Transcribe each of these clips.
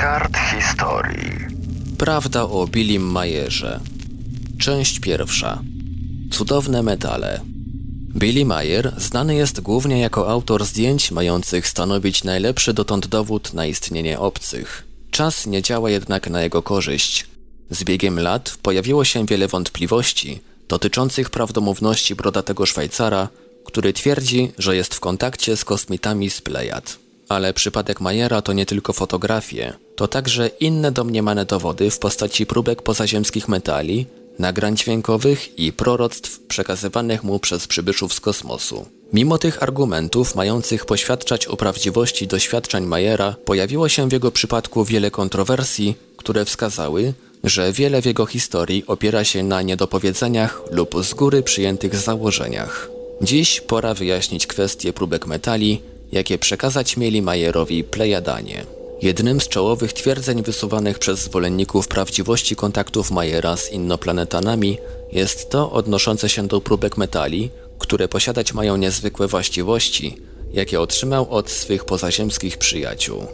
kart historii. Prawda o Billim Mayerze. Część pierwsza. Cudowne medale. Billy Mayer znany jest głównie jako autor zdjęć mających stanowić najlepszy dotąd dowód na istnienie obcych. Czas nie działa jednak na jego korzyść. Z biegiem lat pojawiło się wiele wątpliwości dotyczących prawdomówności brodatego Szwajcara, który twierdzi, że jest w kontakcie z kosmitami z Plejad. Ale przypadek Majera to nie tylko fotografie, to także inne domniemane dowody w postaci próbek pozaziemskich metali, nagrań dźwiękowych i proroctw przekazywanych mu przez przybyszów z kosmosu. Mimo tych argumentów mających poświadczać o prawdziwości doświadczeń Majera, pojawiło się w jego przypadku wiele kontrowersji, które wskazały, że wiele w jego historii opiera się na niedopowiedzeniach lub z góry przyjętych założeniach. Dziś pora wyjaśnić kwestię próbek metali, jakie przekazać mieli Majerowi Plejadanie. Jednym z czołowych twierdzeń wysuwanych przez zwolenników prawdziwości kontaktów Majera z innoplanetanami jest to odnoszące się do próbek metali, które posiadać mają niezwykłe właściwości, jakie otrzymał od swych pozaziemskich przyjaciół.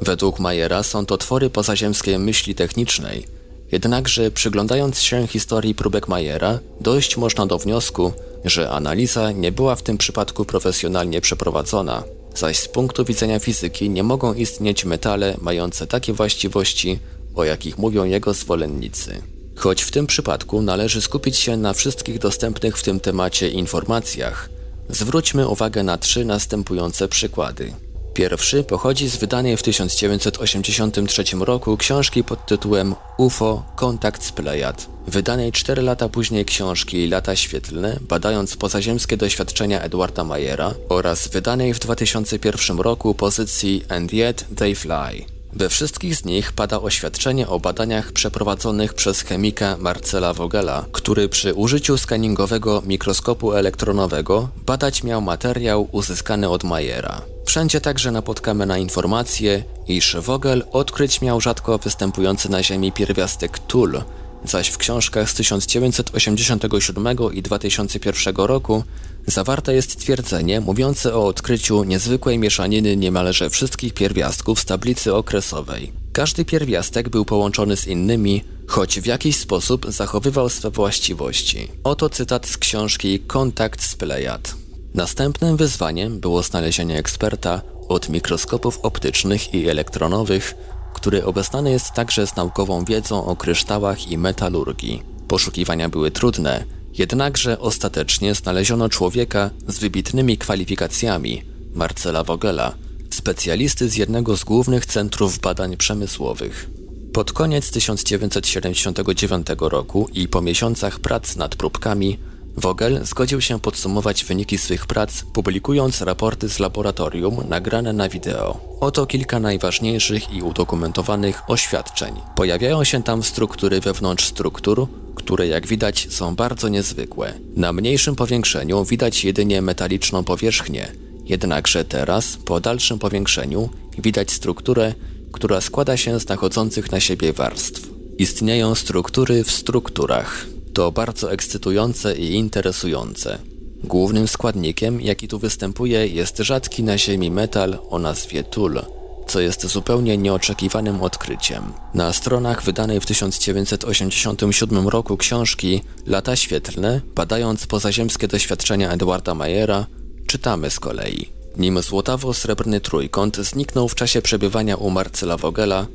Według Majera są to twory pozaziemskiej myśli technicznej, jednakże przyglądając się historii próbek Majera, dojść można do wniosku, że analiza nie była w tym przypadku profesjonalnie przeprowadzona, zaś z punktu widzenia fizyki nie mogą istnieć metale mające takie właściwości, o jakich mówią jego zwolennicy. Choć w tym przypadku należy skupić się na wszystkich dostępnych w tym temacie informacjach, zwróćmy uwagę na trzy następujące przykłady. Pierwszy pochodzi z wydanej w 1983 roku książki pod tytułem UFO Kontakt z Plejad, wydanej 4 lata później książki Lata Świetlne, badając pozaziemskie doświadczenia Edwarda Mayera oraz wydanej w 2001 roku pozycji And Yet They Fly. We wszystkich z nich pada oświadczenie o badaniach przeprowadzonych przez chemika Marcela Vogela, który przy użyciu skaningowego mikroskopu elektronowego badać miał materiał uzyskany od Mayera. Wszędzie także napotkamy na informację, iż Vogel odkryć miał rzadko występujący na Ziemi pierwiastek Tul, zaś w książkach z 1987 i 2001 roku zawarte jest twierdzenie mówiące o odkryciu niezwykłej mieszaniny niemalże wszystkich pierwiastków z tablicy okresowej. Każdy pierwiastek był połączony z innymi, choć w jakiś sposób zachowywał swe właściwości. Oto cytat z książki Kontakt z Plejad. Następnym wyzwaniem było znalezienie eksperta od mikroskopów optycznych i elektronowych, który obeznany jest także z naukową wiedzą o kryształach i metalurgii. Poszukiwania były trudne, jednakże ostatecznie znaleziono człowieka z wybitnymi kwalifikacjami, Marcela Vogela, specjalisty z jednego z głównych centrów badań przemysłowych. Pod koniec 1979 roku i po miesiącach prac nad próbkami Vogel zgodził się podsumować wyniki swych prac, publikując raporty z laboratorium nagrane na wideo. Oto kilka najważniejszych i udokumentowanych oświadczeń. Pojawiają się tam struktury wewnątrz struktur, które jak widać są bardzo niezwykłe. Na mniejszym powiększeniu widać jedynie metaliczną powierzchnię, jednakże teraz, po dalszym powiększeniu, widać strukturę, która składa się z nachodzących na siebie warstw. Istnieją struktury w strukturach. To bardzo ekscytujące i interesujące. Głównym składnikiem, jaki tu występuje, jest rzadki na Ziemi metal o nazwie tul, co jest zupełnie nieoczekiwanym odkryciem. Na stronach wydanej w 1987 roku książki Lata Świetlne, badając pozaziemskie doświadczenia Edwarda Mayera, czytamy z kolei. Nim złotawo-srebrny trójkąt zniknął w czasie przebywania u Marcela Vogela,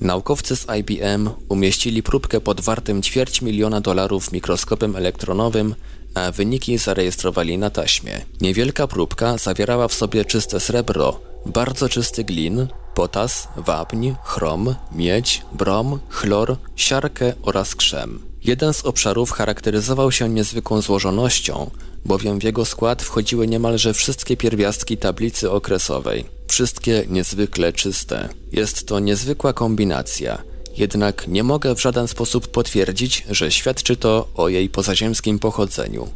Naukowcy z IBM umieścili próbkę pod wartym ćwierć miliona dolarów mikroskopem elektronowym, a wyniki zarejestrowali na taśmie. Niewielka próbka zawierała w sobie czyste srebro, bardzo czysty glin, potas, wapń, chrom, miedź, brom, chlor, siarkę oraz krzem. Jeden z obszarów charakteryzował się niezwykłą złożonością, bowiem w jego skład wchodziły niemalże wszystkie pierwiastki tablicy okresowej. Wszystkie niezwykle czyste. Jest to niezwykła kombinacja, jednak nie mogę w żaden sposób potwierdzić, że świadczy to o jej pozaziemskim pochodzeniu.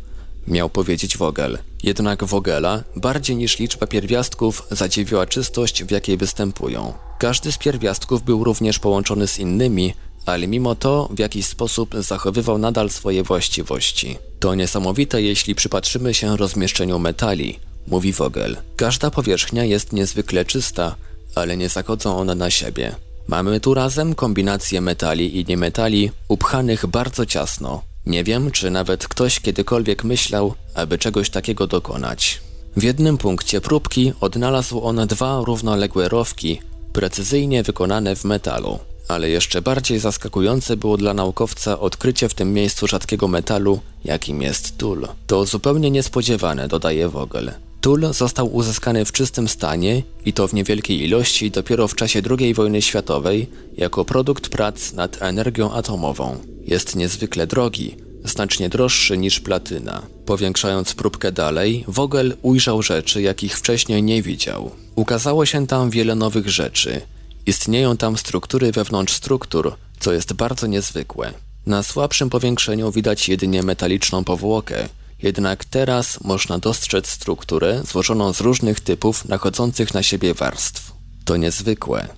Miał powiedzieć Vogel. Jednak Vogela, bardziej niż liczba pierwiastków, zadziwiła czystość, w jakiej występują. Każdy z pierwiastków był również połączony z innymi, ale mimo to w jakiś sposób zachowywał nadal swoje właściwości. To niesamowite, jeśli przypatrzymy się rozmieszczeniu metali, mówi Vogel. Każda powierzchnia jest niezwykle czysta, ale nie zachodzą one na siebie. Mamy tu razem kombinację metali i niemetali upchanych bardzo ciasno. Nie wiem, czy nawet ktoś kiedykolwiek myślał, aby czegoś takiego dokonać. W jednym punkcie próbki odnalazł on dwa równoległe rowki, precyzyjnie wykonane w metalu. Ale jeszcze bardziej zaskakujące było dla naukowca odkrycie w tym miejscu rzadkiego metalu, jakim jest tul. To zupełnie niespodziewane, dodaje Vogel. Tul został uzyskany w czystym stanie i to w niewielkiej ilości dopiero w czasie II wojny światowej jako produkt prac nad energią atomową. Jest niezwykle drogi, znacznie droższy niż platyna. Powiększając próbkę dalej, Vogel ujrzał rzeczy, jakich wcześniej nie widział. Ukazało się tam wiele nowych rzeczy. Istnieją tam struktury wewnątrz struktur, co jest bardzo niezwykłe. Na słabszym powiększeniu widać jedynie metaliczną powłokę, jednak teraz można dostrzec strukturę złożoną z różnych typów nachodzących na siebie warstw. To niezwykłe.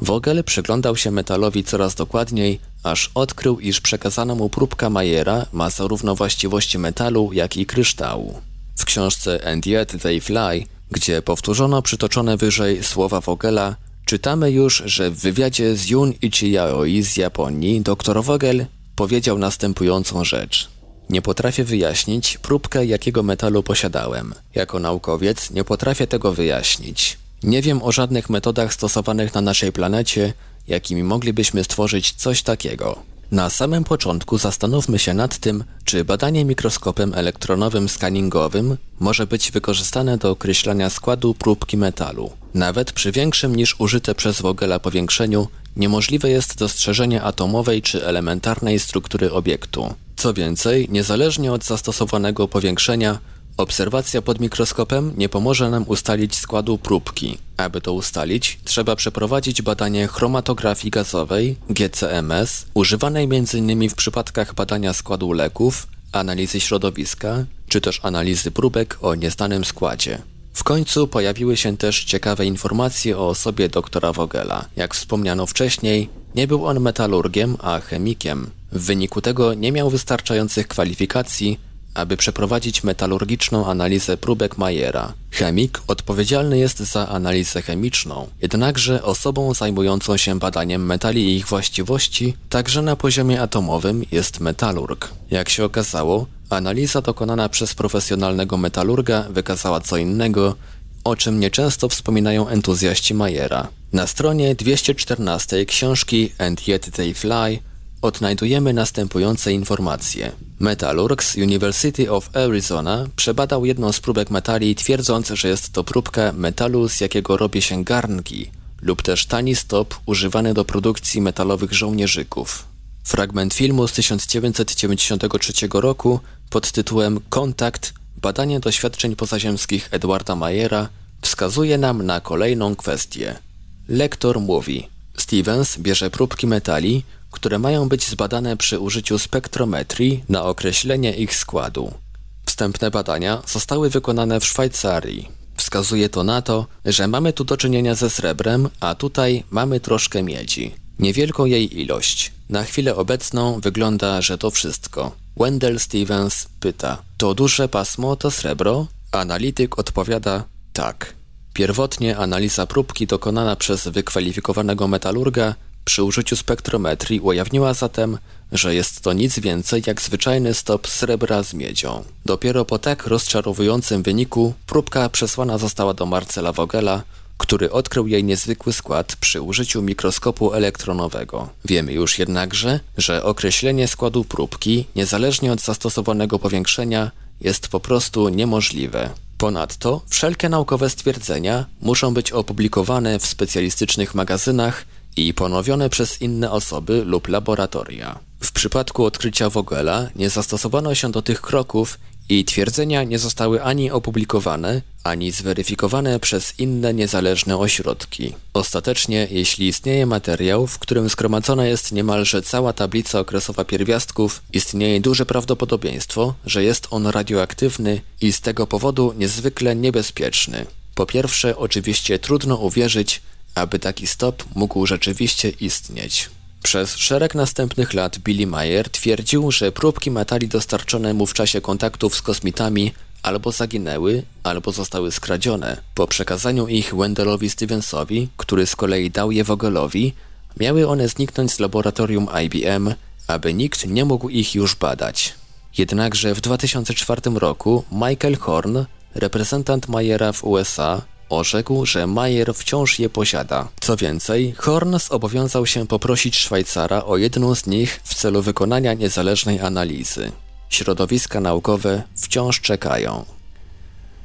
Vogel przyglądał się metalowi coraz dokładniej, aż odkrył, iż przekazana mu próbka Mayera ma zarówno właściwości metalu, jak i kryształu. W książce And Yet They Fly, gdzie powtórzono przytoczone wyżej słowa Vogela, czytamy już, że w wywiadzie z Jun Ichiyaoi z Japonii dr Vogel powiedział następującą rzecz. Nie potrafię wyjaśnić próbkę jakiego metalu posiadałem. Jako naukowiec nie potrafię tego wyjaśnić. Nie wiem o żadnych metodach stosowanych na naszej planecie, jakimi moglibyśmy stworzyć coś takiego. Na samym początku zastanówmy się nad tym, czy badanie mikroskopem elektronowym skaningowym może być wykorzystane do określania składu próbki metalu. Nawet przy większym niż użyte przez Vogela powiększeniu niemożliwe jest dostrzeżenie atomowej czy elementarnej struktury obiektu. Co więcej, niezależnie od zastosowanego powiększenia, Obserwacja pod mikroskopem nie pomoże nam ustalić składu próbki. Aby to ustalić, trzeba przeprowadzić badanie chromatografii gazowej GCMS, używanej m.in. w przypadkach badania składu leków, analizy środowiska, czy też analizy próbek o nieznanym składzie. W końcu pojawiły się też ciekawe informacje o osobie doktora Vogela. Jak wspomniano wcześniej, nie był on metalurgiem, a chemikiem. W wyniku tego nie miał wystarczających kwalifikacji, aby przeprowadzić metalurgiczną analizę próbek Mayera. Chemik odpowiedzialny jest za analizę chemiczną, jednakże osobą zajmującą się badaniem metali i ich właściwości także na poziomie atomowym jest metalurg. Jak się okazało, analiza dokonana przez profesjonalnego metalurga wykazała co innego, o czym nieczęsto wspominają entuzjaści Mayera. Na stronie 214 książki And Yet They Fly odnajdujemy następujące informacje. Metalurg z University of Arizona przebadał jedną z próbek metali twierdząc, że jest to próbka metalu z jakiego robi się garnki lub też tani stop używany do produkcji metalowych żołnierzyków. Fragment filmu z 1993 roku pod tytułem Kontakt – badanie doświadczeń pozaziemskich Edwarda Mayera wskazuje nam na kolejną kwestię. Lektor mówi Stevens bierze próbki metali, które mają być zbadane przy użyciu spektrometrii na określenie ich składu. Wstępne badania zostały wykonane w Szwajcarii. Wskazuje to na to, że mamy tu do czynienia ze srebrem, a tutaj mamy troszkę miedzi. Niewielką jej ilość. Na chwilę obecną wygląda, że to wszystko. Wendell Stevens pyta, to duże pasmo to srebro? Analityk odpowiada, tak. Pierwotnie analiza próbki dokonana przez wykwalifikowanego metalurga przy użyciu spektrometrii ujawniła zatem, że jest to nic więcej jak zwyczajny stop srebra z miedzią. Dopiero po tak rozczarowującym wyniku próbka przesłana została do Marcela Vogela, który odkrył jej niezwykły skład przy użyciu mikroskopu elektronowego. Wiemy już jednakże, że określenie składu próbki, niezależnie od zastosowanego powiększenia, jest po prostu niemożliwe. Ponadto wszelkie naukowe stwierdzenia muszą być opublikowane w specjalistycznych magazynach i ponowione przez inne osoby lub laboratoria. W przypadku odkrycia Vogela nie zastosowano się do tych kroków i twierdzenia nie zostały ani opublikowane, ani zweryfikowane przez inne niezależne ośrodki. Ostatecznie, jeśli istnieje materiał, w którym zgromadzona jest niemalże cała tablica okresowa pierwiastków, istnieje duże prawdopodobieństwo, że jest on radioaktywny i z tego powodu niezwykle niebezpieczny. Po pierwsze, oczywiście trudno uwierzyć, aby taki stop mógł rzeczywiście istnieć. Przez szereg następnych lat Billy Mayer twierdził, że próbki metali dostarczone mu w czasie kontaktów z kosmitami albo zaginęły, albo zostały skradzione. Po przekazaniu ich Wendellowi Stevensowi, który z kolei dał je Vogelowi, Miały one zniknąć z laboratorium IBM, aby nikt nie mógł ich już badać. Jednakże w 2004 roku Michael Horn, reprezentant Mayera w USA, orzekł, że Mayer wciąż je posiada. Co więcej, Horn zobowiązał się poprosić Szwajcara o jedną z nich w celu wykonania niezależnej analizy. Środowiska naukowe wciąż czekają.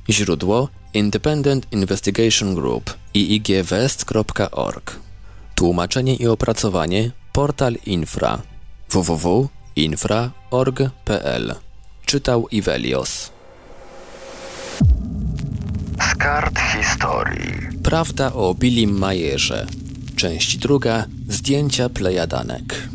Źródło Independent Investigation Group iigwest.org Tłumaczenie i opracowanie portal infra www.infra.org.pl Czytał Ivelios kart historii Prawda o Billim Mayerze Część druga Zdjęcia plejadanek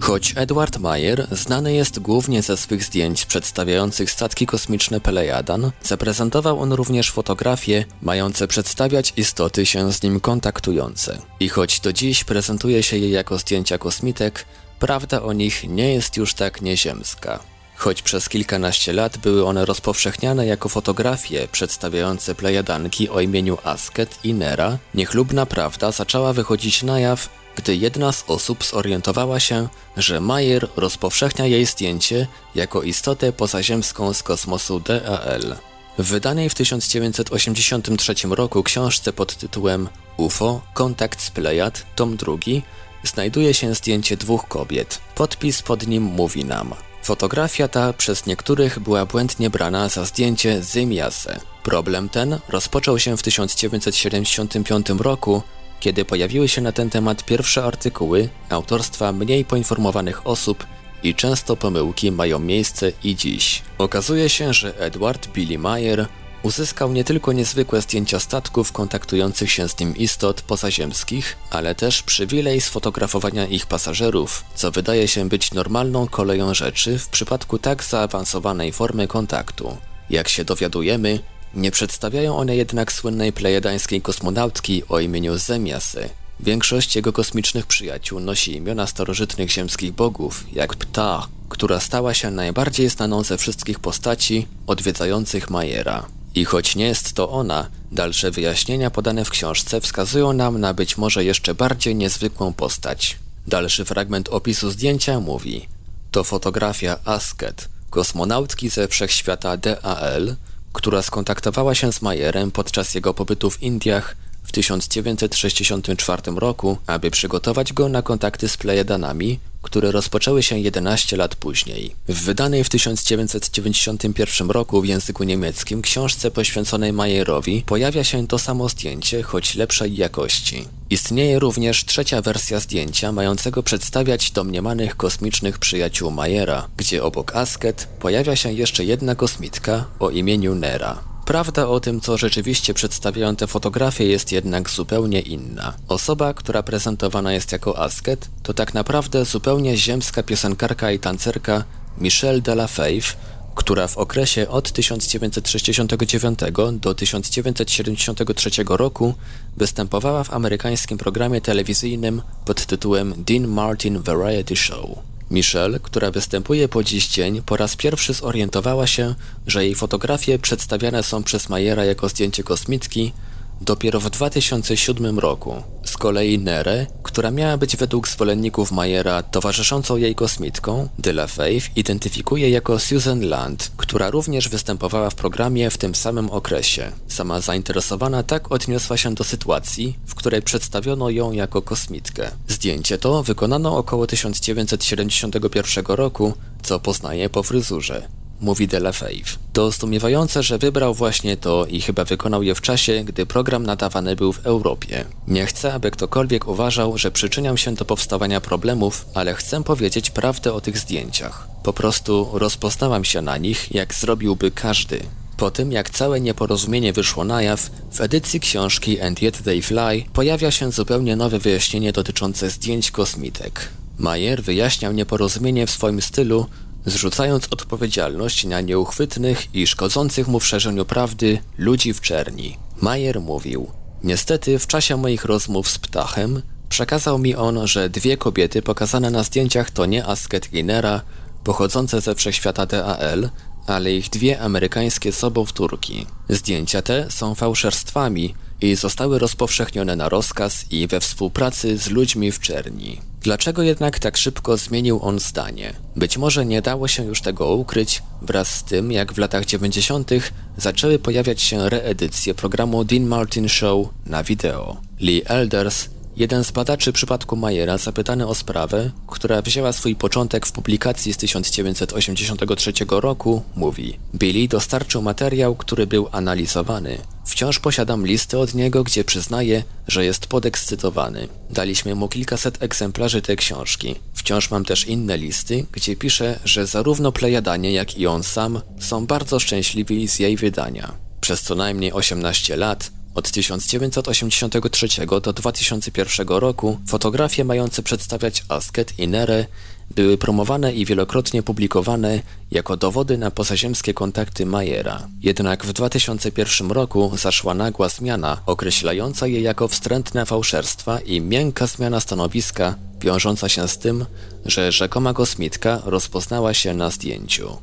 Choć Edward Mayer znany jest głównie ze swych zdjęć przedstawiających statki kosmiczne Pelejadan, zaprezentował on również fotografie mające przedstawiać istoty się z nim kontaktujące. I choć do dziś prezentuje się je jako zdjęcia kosmitek, prawda o nich nie jest już tak nieziemska. Choć przez kilkanaście lat były one rozpowszechniane jako fotografie przedstawiające plejadanki o imieniu Asket i Nera, niechlubna prawda zaczęła wychodzić na jaw gdy jedna z osób zorientowała się, że Mayer rozpowszechnia jej zdjęcie jako istotę pozaziemską z kosmosu DAL. W wydanej w 1983 roku książce pod tytułem UFO Kontakt z Plejad, tom drugi, znajduje się zdjęcie dwóch kobiet. Podpis pod nim mówi nam Fotografia ta przez niektórych była błędnie brana za zdjęcie Zymiase. Problem ten rozpoczął się w 1975 roku, kiedy pojawiły się na ten temat pierwsze artykuły autorstwa mniej poinformowanych osób i często pomyłki mają miejsce i dziś. Okazuje się, że Edward Billy Mayer uzyskał nie tylko niezwykłe zdjęcia statków kontaktujących się z nim istot pozaziemskich, ale też przywilej sfotografowania ich pasażerów, co wydaje się być normalną koleją rzeczy w przypadku tak zaawansowanej formy kontaktu. Jak się dowiadujemy, nie przedstawiają one jednak słynnej plejedańskiej kosmonautki o imieniu Zemiasy. Większość jego kosmicznych przyjaciół nosi imiona starożytnych ziemskich bogów, jak Ptah, która stała się najbardziej znaną ze wszystkich postaci odwiedzających Majera. I choć nie jest to ona, dalsze wyjaśnienia podane w książce wskazują nam na być może jeszcze bardziej niezwykłą postać. Dalszy fragment opisu zdjęcia mówi: To fotografia Asket, kosmonautki ze wszechświata DAL, która skontaktowała się z Majerem podczas jego pobytu w Indiach w 1964 roku, aby przygotować go na kontakty z Plejadanami, które rozpoczęły się 11 lat później. W wydanej w 1991 roku w języku niemieckim książce poświęconej Majerowi pojawia się to samo zdjęcie, choć lepszej jakości. Istnieje również trzecia wersja zdjęcia mającego przedstawiać domniemanych kosmicznych przyjaciół Majera, gdzie obok Asket pojawia się jeszcze jedna kosmitka o imieniu Nera. Prawda o tym, co rzeczywiście przedstawiają te fotografie jest jednak zupełnie inna. Osoba, która prezentowana jest jako Asket, to tak naprawdę zupełnie ziemska piosenkarka i tancerka Michelle de la Fave, która w okresie od 1969 do 1973 roku występowała w amerykańskim programie telewizyjnym pod tytułem Dean Martin Variety Show. Michelle, która występuje po dziś dzień, po raz pierwszy zorientowała się, że jej fotografie przedstawiane są przez Mayera jako zdjęcie kosmitki dopiero w 2007 roku. Z kolei Nere, która miała być według zwolenników Mayera towarzyszącą jej kosmitką, De La Faith identyfikuje jako Susan Land, która również występowała w programie w tym samym okresie. Sama zainteresowana tak odniosła się do sytuacji, w której przedstawiono ją jako kosmitkę. Zdjęcie to wykonano około 1971 roku, co poznaje po fryzurze mówi De La Fave. To zdumiewające, że wybrał właśnie to i chyba wykonał je w czasie, gdy program nadawany był w Europie. Nie chcę, aby ktokolwiek uważał, że przyczyniam się do powstawania problemów, ale chcę powiedzieć prawdę o tych zdjęciach. Po prostu rozpoznałam się na nich, jak zrobiłby każdy. Po tym, jak całe nieporozumienie wyszło na jaw, w edycji książki And Yet They Fly pojawia się zupełnie nowe wyjaśnienie dotyczące zdjęć kosmitek. Mayer wyjaśniał nieporozumienie w swoim stylu, zrzucając odpowiedzialność na nieuchwytnych i szkodzących mu w szerzeniu prawdy ludzi w czerni. Majer mówił, niestety w czasie moich rozmów z Ptachem przekazał mi on, że dwie kobiety pokazane na zdjęciach to nie Asket i Nera, pochodzące ze wszechświata DAL, ale ich dwie amerykańskie sobowtórki. Zdjęcia te są fałszerstwami i zostały rozpowszechnione na rozkaz i we współpracy z ludźmi w czerni. Dlaczego jednak tak szybko zmienił on zdanie? Być może nie dało się już tego ukryć wraz z tym, jak w latach 90. zaczęły pojawiać się reedycje programu Dean Martin Show na wideo. Lee Elders Jeden z badaczy przypadku Mayera zapytany o sprawę, która wzięła swój początek w publikacji z 1983 roku, mówi Billy dostarczył materiał, który był analizowany. Wciąż posiadam listy od niego, gdzie przyznaje, że jest podekscytowany. Daliśmy mu kilkaset egzemplarzy tej książki. Wciąż mam też inne listy, gdzie pisze, że zarówno Plejadanie, jak i on sam są bardzo szczęśliwi z jej wydania. Przez co najmniej 18 lat od 1983 do 2001 roku fotografie mające przedstawiać Asket i Nere były promowane i wielokrotnie publikowane jako dowody na pozaziemskie kontakty Mayera. Jednak w 2001 roku zaszła nagła zmiana określająca je jako wstrętne fałszerstwa i miękka zmiana stanowiska wiążąca się z tym, że rzekoma kosmitka rozpoznała się na zdjęciu.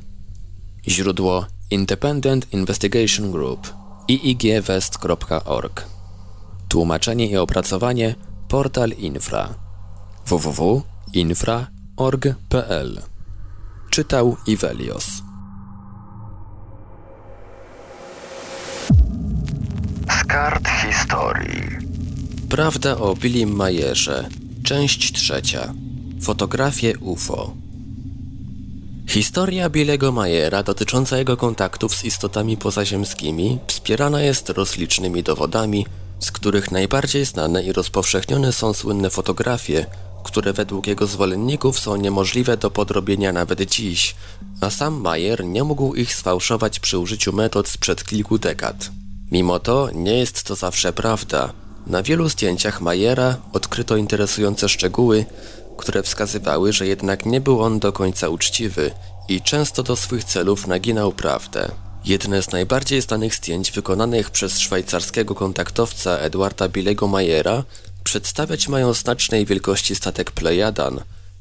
Źródło Independent Investigation Group iigwest.org Tłumaczenie i opracowanie Portal Infra. www.infra.org.pl Czytał Ivelios Z kart historii. Prawda o Billim Mayerze Część trzecia. Fotografie UFO Historia Billego Mayera dotycząca jego kontaktów z istotami pozaziemskimi wspierana jest rozlicznymi dowodami, z których najbardziej znane i rozpowszechnione są słynne fotografie, które według jego zwolenników są niemożliwe do podrobienia nawet dziś, a sam Mayer nie mógł ich sfałszować przy użyciu metod sprzed kilku dekad. Mimo to nie jest to zawsze prawda. Na wielu zdjęciach Mayera odkryto interesujące szczegóły, które wskazywały, że jednak nie był on do końca uczciwy i często do swych celów naginał prawdę. Jedne z najbardziej znanych zdjęć wykonanych przez szwajcarskiego kontaktowca Edwarda Billego Mayera przedstawiać mają znacznej wielkości statek Plejadan,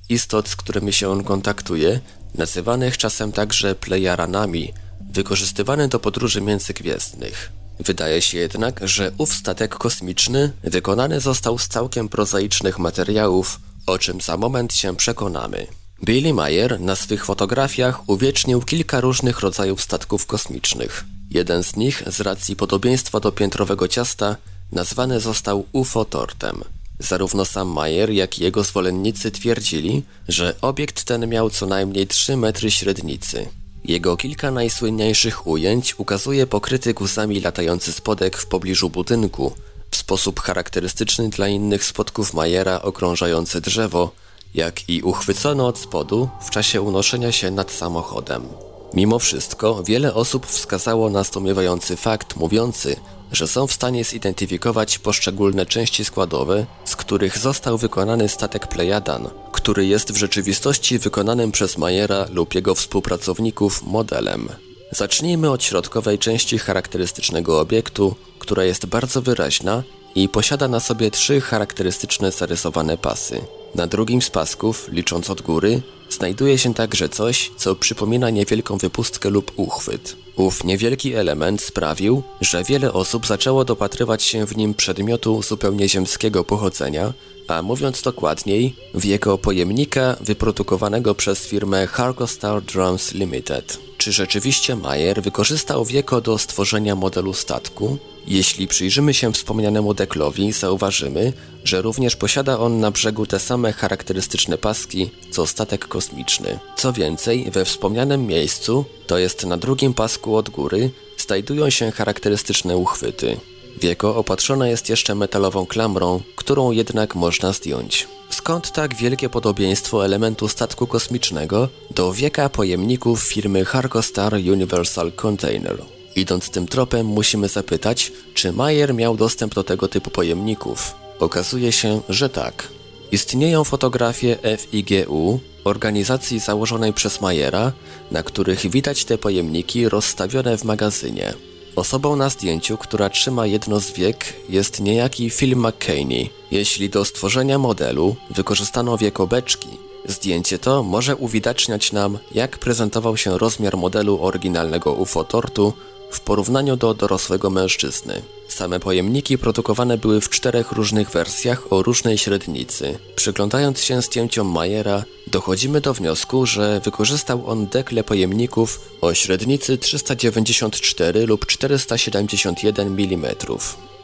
istot, z którymi się on kontaktuje, nazywanych czasem także Plejaranami, wykorzystywany do podróży międzygwiezdnych. Wydaje się jednak, że ów statek kosmiczny wykonany został z całkiem prozaicznych materiałów, o czym za moment się przekonamy. Billy Mayer na swych fotografiach uwiecznił kilka różnych rodzajów statków kosmicznych. Jeden z nich, z racji podobieństwa do piętrowego ciasta, nazwany został UFO-tortem. Zarówno sam Mayer, jak i jego zwolennicy twierdzili, że obiekt ten miał co najmniej 3 metry średnicy. Jego kilka najsłynniejszych ujęć ukazuje pokryty guzami latający spodek w pobliżu budynku, w sposób charakterystyczny dla innych spotków Majera okrążające drzewo, jak i uchwycone od spodu w czasie unoszenia się nad samochodem. Mimo wszystko wiele osób wskazało na zdumiewający fakt mówiący, że są w stanie zidentyfikować poszczególne części składowe, z których został wykonany statek Plejadan, który jest w rzeczywistości wykonanym przez Majera lub jego współpracowników modelem. Zacznijmy od środkowej części charakterystycznego obiektu, która jest bardzo wyraźna i posiada na sobie trzy charakterystyczne zarysowane pasy. Na drugim z pasków, licząc od góry, znajduje się także coś, co przypomina niewielką wypustkę lub uchwyt. Ów niewielki element sprawił, że wiele osób zaczęło dopatrywać się w nim przedmiotu zupełnie ziemskiego pochodzenia, a mówiąc dokładniej, wieko pojemnika wyprodukowanego przez firmę Hargostar Drums Limited. Czy rzeczywiście Mayer wykorzystał wieko do stworzenia modelu statku? Jeśli przyjrzymy się wspomnianemu deklowi, zauważymy, że również posiada on na brzegu te same charakterystyczne paski, co statek kosmiczny. Co więcej, we wspomnianym miejscu, to jest na drugim pasku od góry, znajdują się charakterystyczne uchwyty. Wieko opatrzone jest jeszcze metalową klamrą, którą jednak można zdjąć. Skąd tak wielkie podobieństwo elementu statku kosmicznego do wieka pojemników firmy Harkostar Universal Container? Idąc tym tropem musimy zapytać, czy Mayer miał dostęp do tego typu pojemników. Okazuje się, że tak. Istnieją fotografie FIGU, organizacji założonej przez Mayera, na których widać te pojemniki rozstawione w magazynie. Osobą na zdjęciu, która trzyma jedno z wiek, jest niejaki Phil McCaney. Jeśli do stworzenia modelu wykorzystano wieko beczki, zdjęcie to może uwidaczniać nam, jak prezentował się rozmiar modelu oryginalnego UFO tortu w porównaniu do dorosłego mężczyzny. Same pojemniki produkowane były w czterech różnych wersjach o różnej średnicy. Przyglądając się zdjęciom Mayera, dochodzimy do wniosku, że wykorzystał on dekle pojemników o średnicy 394 lub 471 mm.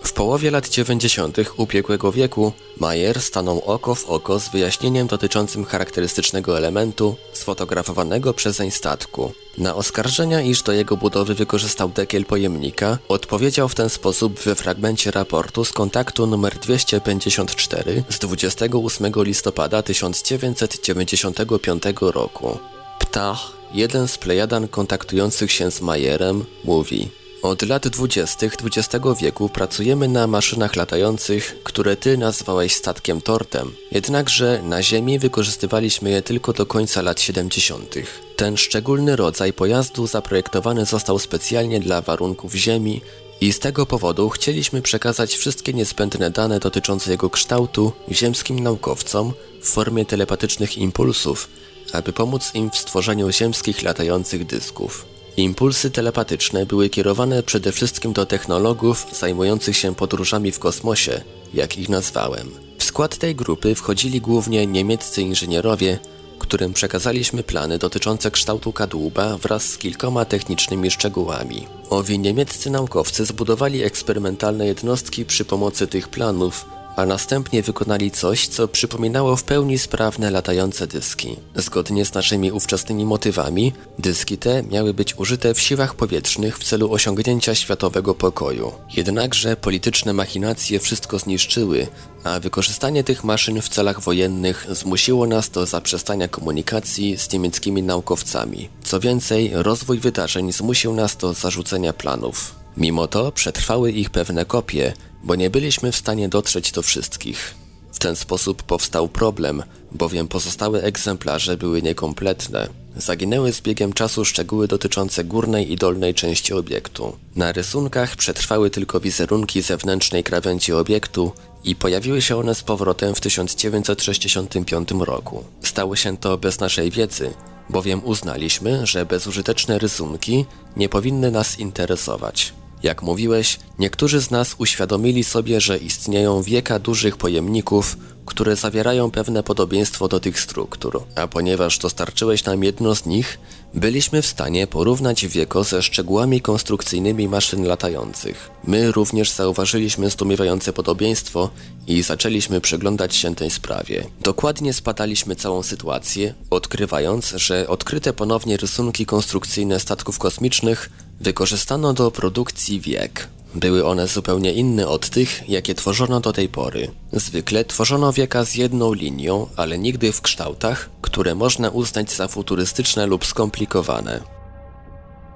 W połowie lat 90. ubiegłego wieku Mayer stanął oko w oko z wyjaśnieniem dotyczącym charakterystycznego elementu sfotografowanego przezeń statku. Na oskarżenia, iż do jego budowy wykorzystał dekiel pojemnika, odpowiedział w ten sposób we fragmencie raportu z kontaktu nr 254 z 28 listopada 1995 roku. Ptach, jeden z plejadan kontaktujących się z Mayerem, mówi od lat dwudziestych XX wieku pracujemy na maszynach latających, które ty nazwałeś statkiem tortem. Jednakże na Ziemi wykorzystywaliśmy je tylko do końca lat 70. Ten szczególny rodzaj pojazdu zaprojektowany został specjalnie dla warunków Ziemi i z tego powodu chcieliśmy przekazać wszystkie niezbędne dane dotyczące jego kształtu ziemskim naukowcom w formie telepatycznych impulsów, aby pomóc im w stworzeniu ziemskich latających dysków. Impulsy telepatyczne były kierowane przede wszystkim do technologów zajmujących się podróżami w kosmosie, jak ich nazwałem. W skład tej grupy wchodzili głównie niemieccy inżynierowie, którym przekazaliśmy plany dotyczące kształtu kadłuba wraz z kilkoma technicznymi szczegółami. Owi niemieccy naukowcy zbudowali eksperymentalne jednostki przy pomocy tych planów, a następnie wykonali coś, co przypominało w pełni sprawne latające dyski. Zgodnie z naszymi ówczesnymi motywami, dyski te miały być użyte w siłach powietrznych w celu osiągnięcia światowego pokoju. Jednakże polityczne machinacje wszystko zniszczyły, a wykorzystanie tych maszyn w celach wojennych zmusiło nas do zaprzestania komunikacji z niemieckimi naukowcami. Co więcej, rozwój wydarzeń zmusił nas do zarzucenia planów. Mimo to przetrwały ich pewne kopie, bo nie byliśmy w stanie dotrzeć do wszystkich. W ten sposób powstał problem, bowiem pozostałe egzemplarze były niekompletne. Zaginęły z biegiem czasu szczegóły dotyczące górnej i dolnej części obiektu. Na rysunkach przetrwały tylko wizerunki zewnętrznej krawędzi obiektu i pojawiły się one z powrotem w 1965 roku. Stało się to bez naszej wiedzy, bowiem uznaliśmy, że bezużyteczne rysunki nie powinny nas interesować. Jak mówiłeś, niektórzy z nas uświadomili sobie, że istnieją wieka dużych pojemników, które zawierają pewne podobieństwo do tych struktur, a ponieważ dostarczyłeś nam jedno z nich, byliśmy w stanie porównać wieko ze szczegółami konstrukcyjnymi maszyn latających. My również zauważyliśmy zdumiewające podobieństwo i zaczęliśmy przyglądać się tej sprawie. Dokładnie spadaliśmy całą sytuację, odkrywając, że odkryte ponownie rysunki konstrukcyjne statków kosmicznych wykorzystano do produkcji wiek. Były one zupełnie inne od tych, jakie tworzono do tej pory. Zwykle tworzono wieka z jedną linią, ale nigdy w kształtach, które można uznać za futurystyczne lub skomplikowane.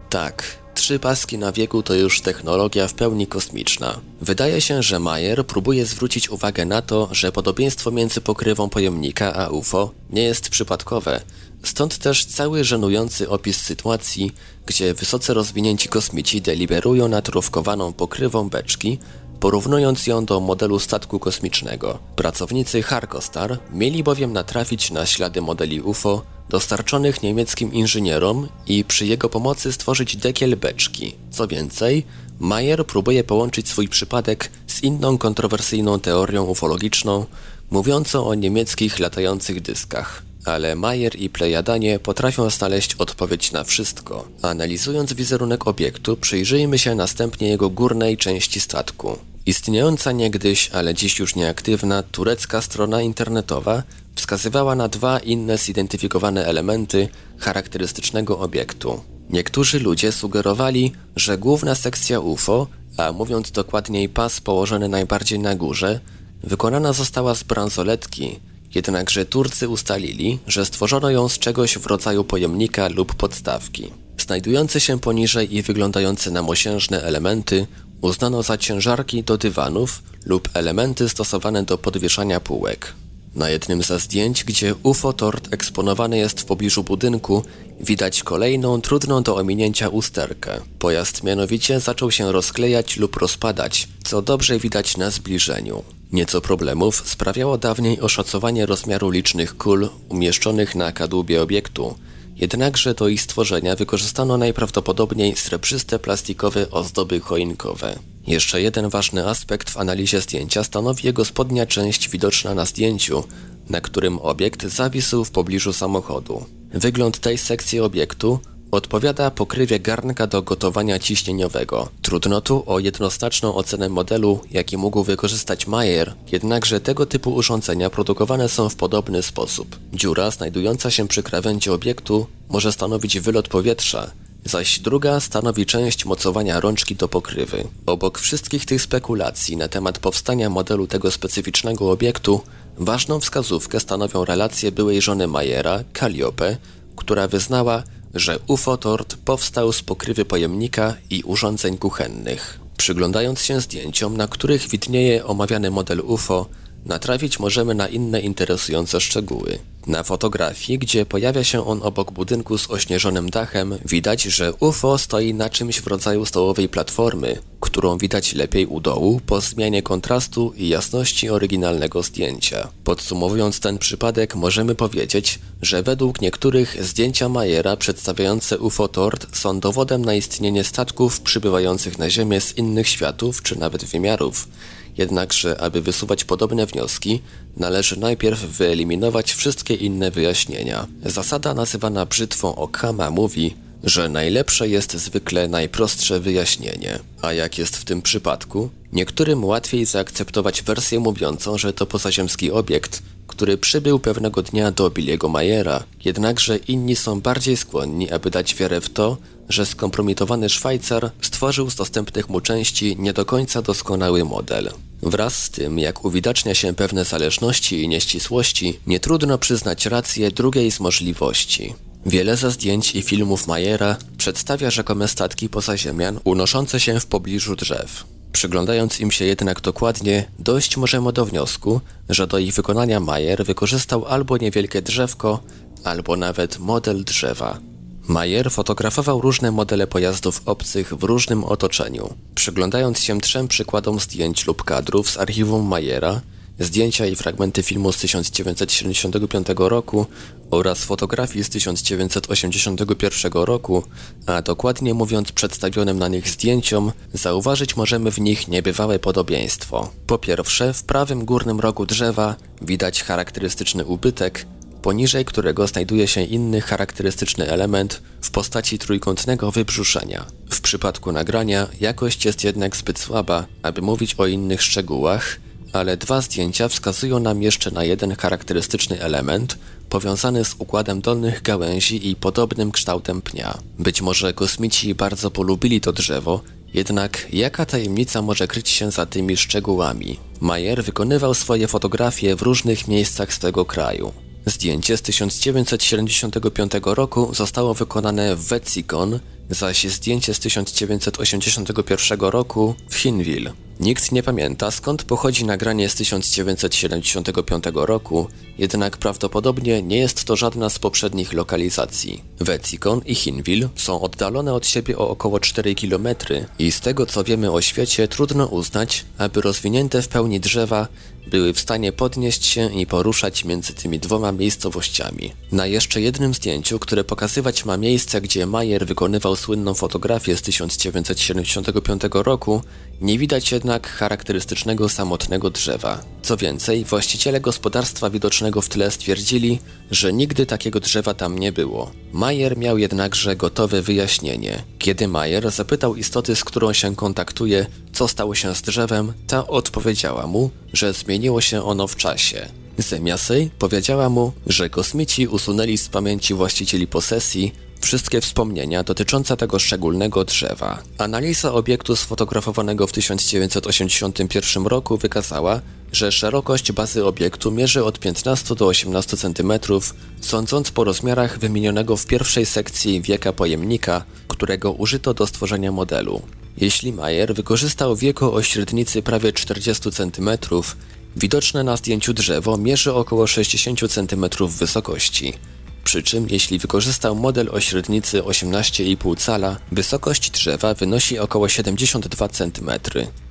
Tak, trzy paski na wieku to już technologia w pełni kosmiczna. Wydaje się, że Mayer próbuje zwrócić uwagę na to, że podobieństwo między pokrywą pojemnika a UFO nie jest przypadkowe, Stąd też cały żenujący opis sytuacji, gdzie wysoce rozwinięci kosmici deliberują nad rowkowaną pokrywą beczki, porównując ją do modelu statku kosmicznego. Pracownicy Harkostar mieli bowiem natrafić na ślady modeli UFO dostarczonych niemieckim inżynierom i przy jego pomocy stworzyć dekiel beczki. Co więcej, Mayer próbuje połączyć swój przypadek z inną kontrowersyjną teorią ufologiczną, mówiącą o niemieckich latających dyskach ale Mayer i Plejadanie potrafią znaleźć odpowiedź na wszystko. Analizując wizerunek obiektu, przyjrzyjmy się następnie jego górnej części statku. Istniejąca niegdyś, ale dziś już nieaktywna, turecka strona internetowa wskazywała na dwa inne zidentyfikowane elementy charakterystycznego obiektu. Niektórzy ludzie sugerowali, że główna sekcja UFO, a mówiąc dokładniej pas położony najbardziej na górze, wykonana została z bransoletki, Jednakże Turcy ustalili, że stworzono ją z czegoś w rodzaju pojemnika lub podstawki. Znajdujące się poniżej i wyglądające na mosiężne elementy uznano za ciężarki do dywanów lub elementy stosowane do podwieszania półek. Na jednym ze zdjęć, gdzie UFO tort eksponowany jest w pobliżu budynku, widać kolejną trudną do ominięcia usterkę. Pojazd mianowicie zaczął się rozklejać lub rozpadać, co dobrze widać na zbliżeniu. Nieco problemów sprawiało dawniej oszacowanie rozmiaru licznych kul umieszczonych na kadłubie obiektu, Jednakże do ich stworzenia wykorzystano najprawdopodobniej srebrzyste plastikowe ozdoby choinkowe. Jeszcze jeden ważny aspekt w analizie zdjęcia stanowi jego spodnia część widoczna na zdjęciu, na którym obiekt zawisł w pobliżu samochodu. Wygląd tej sekcji obiektu odpowiada pokrywie garnka do gotowania ciśnieniowego. Trudno tu o jednoznaczną ocenę modelu, jaki mógł wykorzystać Mayer, jednakże tego typu urządzenia produkowane są w podobny sposób. Dziura znajdująca się przy krawędzi obiektu może stanowić wylot powietrza, zaś druga stanowi część mocowania rączki do pokrywy. Obok wszystkich tych spekulacji na temat powstania modelu tego specyficznego obiektu, ważną wskazówkę stanowią relacje byłej żony Mayera, Calliope, która wyznała, że UFO-tort powstał z pokrywy pojemnika i urządzeń kuchennych. Przyglądając się zdjęciom, na których widnieje omawiany model UFO, natrafić możemy na inne interesujące szczegóły. Na fotografii, gdzie pojawia się on obok budynku z ośnieżonym dachem, widać, że UFO stoi na czymś w rodzaju stołowej platformy, którą widać lepiej u dołu po zmianie kontrastu i jasności oryginalnego zdjęcia. Podsumowując ten przypadek, możemy powiedzieć, że według niektórych zdjęcia Mayera przedstawiające UFO-tort są dowodem na istnienie statków przybywających na Ziemię z innych światów czy nawet wymiarów. Jednakże, aby wysuwać podobne wnioski, należy najpierw wyeliminować wszystkie inne wyjaśnienia. Zasada nazywana brzytwą Okama mówi, że najlepsze jest zwykle najprostsze wyjaśnienie. A jak jest w tym przypadku? Niektórym łatwiej zaakceptować wersję mówiącą, że to pozaziemski obiekt, który przybył pewnego dnia do Billiego Mayera, jednakże inni są bardziej skłonni, aby dać wiarę w to, że skompromitowany Szwajcar stworzył z dostępnych mu części nie do końca doskonały model. Wraz z tym, jak uwidacznia się pewne zależności i nieścisłości, nie trudno przyznać rację drugiej z możliwości. Wiele ze zdjęć i filmów Mayera przedstawia rzekome statki pozaziemian unoszące się w pobliżu drzew. Przyglądając im się jednak dokładnie, dojść możemy do wniosku, że do ich wykonania Mayer wykorzystał albo niewielkie drzewko, albo nawet model drzewa. Mayer fotografował różne modele pojazdów obcych w różnym otoczeniu. Przyglądając się trzem przykładom zdjęć lub kadrów z archiwum Mayera, zdjęcia i fragmenty filmu z 1975 roku oraz fotografii z 1981 roku, a dokładnie mówiąc przedstawionym na nich zdjęciom, zauważyć możemy w nich niebywałe podobieństwo. Po pierwsze, w prawym górnym rogu drzewa widać charakterystyczny ubytek, poniżej którego znajduje się inny charakterystyczny element w postaci trójkątnego wybrzuszenia. W przypadku nagrania jakość jest jednak zbyt słaba, aby mówić o innych szczegółach, ale dwa zdjęcia wskazują nam jeszcze na jeden charakterystyczny element powiązany z układem dolnych gałęzi i podobnym kształtem pnia. Być może kosmici bardzo polubili to drzewo, jednak jaka tajemnica może kryć się za tymi szczegółami? Mayer wykonywał swoje fotografie w różnych miejscach swego kraju. Zdjęcie z 1975 roku zostało wykonane w Wetzikon, zaś zdjęcie z 1981 roku w Hinwil. Nikt nie pamięta skąd pochodzi nagranie z 1975 roku, jednak prawdopodobnie nie jest to żadna z poprzednich lokalizacji. Wetzikon i Hinwil są oddalone od siebie o około 4 km i z tego co wiemy o świecie trudno uznać, aby rozwinięte w pełni drzewa były w stanie podnieść się i poruszać między tymi dwoma miejscowościami. Na jeszcze jednym zdjęciu, które pokazywać ma miejsce, gdzie Mayer wykonywał słynną fotografię z 1975 roku, nie widać jednak charakterystycznego samotnego drzewa. Co więcej, właściciele gospodarstwa widocznego w tle stwierdzili, że nigdy takiego drzewa tam nie było. Mayer miał jednakże gotowe wyjaśnienie. Kiedy Mayer zapytał istoty, z którą się kontaktuje, co stało się z drzewem, ta odpowiedziała mu, że zmieniło się ono w czasie. Zemiasej powiedziała mu, że kosmici usunęli z pamięci właścicieli posesji wszystkie wspomnienia dotyczące tego szczególnego drzewa. Analiza obiektu sfotografowanego w 1981 roku wykazała, że szerokość bazy obiektu mierzy od 15 do 18 cm, sądząc po rozmiarach wymienionego w pierwszej sekcji wieka pojemnika, którego użyto do stworzenia modelu. Jeśli Mayer wykorzystał wieko o średnicy prawie 40 cm, widoczne na zdjęciu drzewo mierzy około 60 cm wysokości. Przy czym jeśli wykorzystał model o średnicy 18,5 cala, wysokość drzewa wynosi około 72 cm.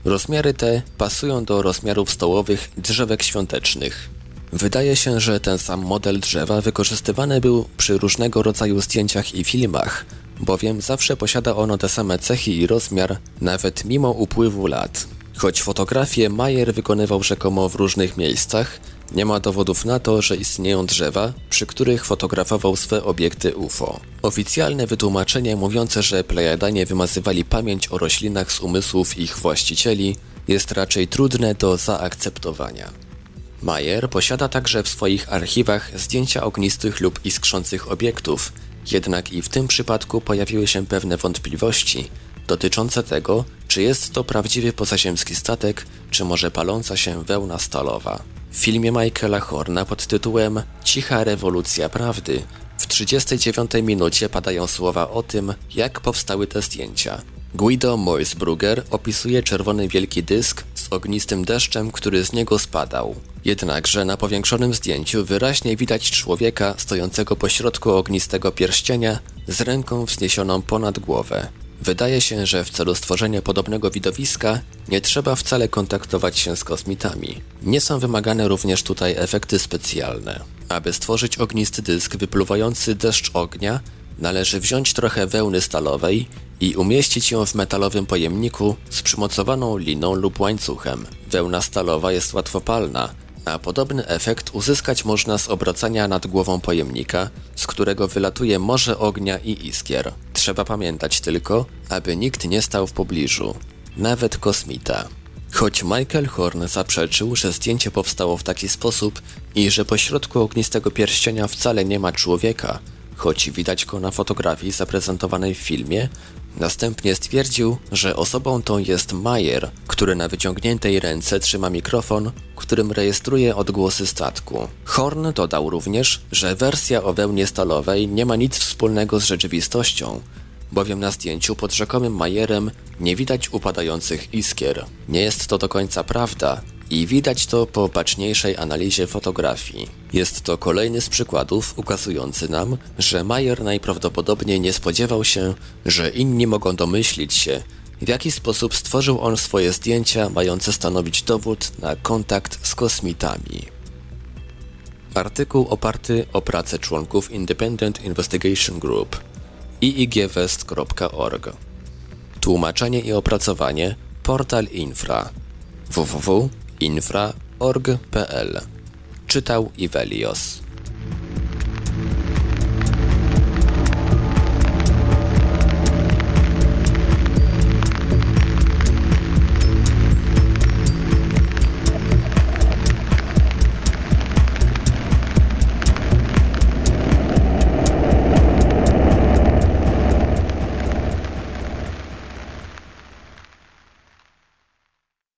Rozmiary te pasują do rozmiarów stołowych drzewek świątecznych. Wydaje się, że ten sam model drzewa wykorzystywany był przy różnego rodzaju zdjęciach i filmach, bowiem zawsze posiada ono te same cechy i rozmiar, nawet mimo upływu lat. Choć fotografie Mayer wykonywał rzekomo w różnych miejscach, nie ma dowodów na to, że istnieją drzewa, przy których fotografował swe obiekty UFO. Oficjalne wytłumaczenie mówiące, że Plejadanie wymazywali pamięć o roślinach z umysłów ich właścicieli, jest raczej trudne do zaakceptowania. Mayer posiada także w swoich archiwach zdjęcia ognistych lub iskrzących obiektów, jednak i w tym przypadku pojawiły się pewne wątpliwości dotyczące tego, czy jest to prawdziwy pozaziemski statek, czy może paląca się wełna stalowa. W filmie Michaela Horna pod tytułem Cicha rewolucja prawdy w 39 minucie padają słowa o tym, jak powstały te zdjęcia. Guido Moisbrugger opisuje czerwony wielki dysk z ognistym deszczem, który z niego spadał. Jednakże na powiększonym zdjęciu wyraźnie widać człowieka stojącego pośrodku ognistego pierścienia z ręką wzniesioną ponad głowę. Wydaje się, że w celu stworzenia podobnego widowiska nie trzeba wcale kontaktować się z kosmitami. Nie są wymagane również tutaj efekty specjalne. Aby stworzyć ognisty dysk wypluwający deszcz ognia, należy wziąć trochę wełny stalowej i umieścić ją w metalowym pojemniku z przymocowaną liną lub łańcuchem. Wełna stalowa jest łatwopalna, a podobny efekt uzyskać można z obracania nad głową pojemnika, z którego wylatuje morze ognia i iskier. Trzeba pamiętać tylko, aby nikt nie stał w pobliżu, nawet kosmita. Choć Michael Horn zaprzeczył, że zdjęcie powstało w taki sposób i że pośrodku ognistego pierścienia wcale nie ma człowieka, choć widać go na fotografii zaprezentowanej w filmie, następnie stwierdził, że osobą tą jest Mayer, który na wyciągniętej ręce trzyma mikrofon, którym rejestruje odgłosy statku. Horn dodał również, że wersja o wełnie stalowej nie ma nic wspólnego z rzeczywistością, bowiem na zdjęciu pod rzekomym Majerem nie widać upadających iskier. Nie jest to do końca prawda i widać to po baczniejszej analizie fotografii. Jest to kolejny z przykładów ukazujący nam, że Majer najprawdopodobniej nie spodziewał się, że inni mogą domyślić się, w jaki sposób stworzył on swoje zdjęcia mające stanowić dowód na kontakt z kosmitami. Artykuł oparty o pracę członków Independent Investigation Group iigwest.org Tłumaczenie i opracowanie Portal Infra www.infra.org.pl Czytał Ivelios